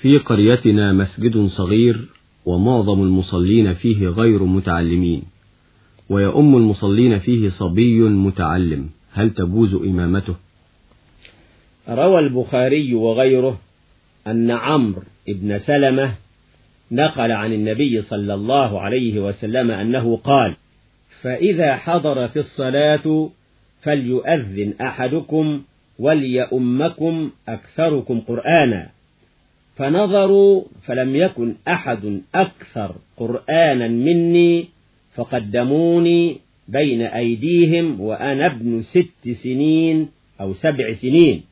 في قريتنا مسجد صغير ومعظم المصلين فيه غير متعلمين ويؤم المصلين فيه صبي متعلم. هل تجوز إمامته؟ روى البخاري وغيره أن عمرو بن سلمة نقل عن النبي صلى الله عليه وسلم أنه قال فإذا حضرت الصلاة فليؤذن أحدكم وليؤمكم أكثركم قرآنا. فنظروا فلم يكن أحد أكثر قرآنا مني فقدموني بين أيديهم وأنا ابن ست سنين أو سبع سنين.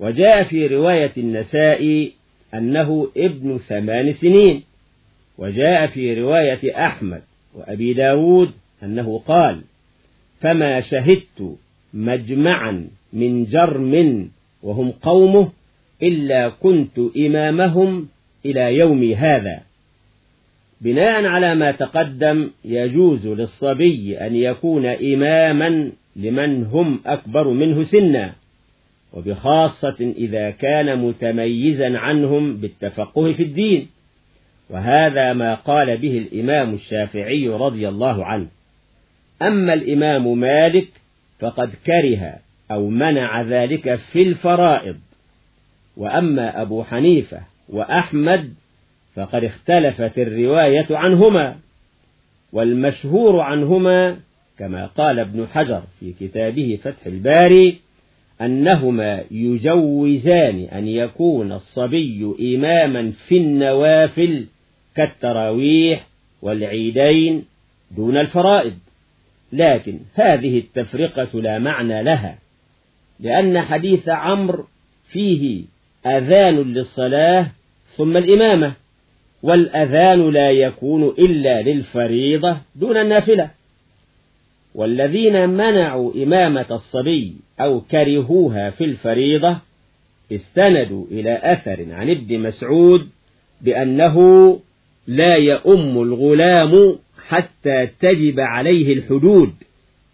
وجاء في رواية النساء أنه ابن ثمان سنين. وجاء في رواية أحمد وأبي داود أنه قال فما شهدت مجمعا من جرم وهم قومه إلا كنت إمامهم إلى يومي هذا. بناء على ما تقدم يجوز للصبي أن يكون إماما لمن هم أكبر منه سنا وبخاصة إذا كان متميزا عنهم بالتفقه في الدين. وهذا ما قال به الإمام الشافعي رضي الله عنه. أما الإمام مالك فقد كره أو منع ذلك في الفرائض. وأما أبو حنيفة وأحمد فقد اختلفت الرواية عنهما والمشهور عنهما كما قال ابن حجر في كتابه فتح الباري أنهما يجوزان أن يكون الصبي إماما في النوافل كالتراويح والعيدين دون الفرائض. لكن هذه التفرقة لا معنى لها لأن حديث عمرو فيه أذان للصلاة ثم الإمامة والأذان لا يكون إلا للفريضة دون النافلة. والذين منعوا إمامة الصبي أو كرهوها في الفريضة استندوا إلى أثر عن ابن مسعود بأنه لا يؤم الغلام حتى تجب عليه الحدود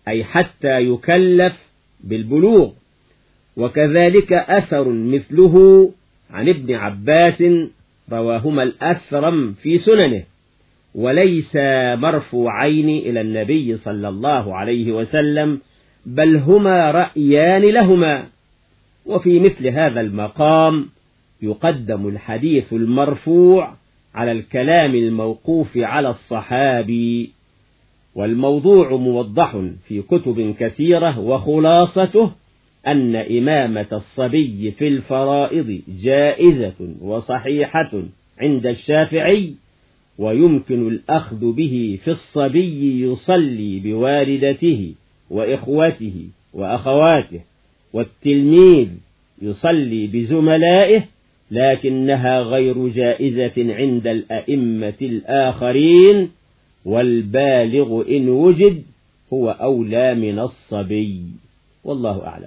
أي حتى يكلف بالبلوغ. وكذلك أثر مثله عن ابن عباس رواهما الأثرم في سننه وليس مرفوعين إلى النبي صلى الله عليه وسلم بل هما رأيان لهما. وفي مثل هذا المقام يقدم الحديث المرفوع على الكلام الموقوف على الصحابي والموضوع موضح في كتب كثيرة وخلاصته أن إمامة الصبي في الفرائض جائزة وصحيحة عند الشافعي ويمكن الأخذ به في الصبي يصلي بوالدته وإخوته وأخواته والتلميذ يصلي بزملائه لكنها غير جائزة عند الأئمة الآخرين والبالغ إن وجد هو أولى من الصبي. والله أعلم.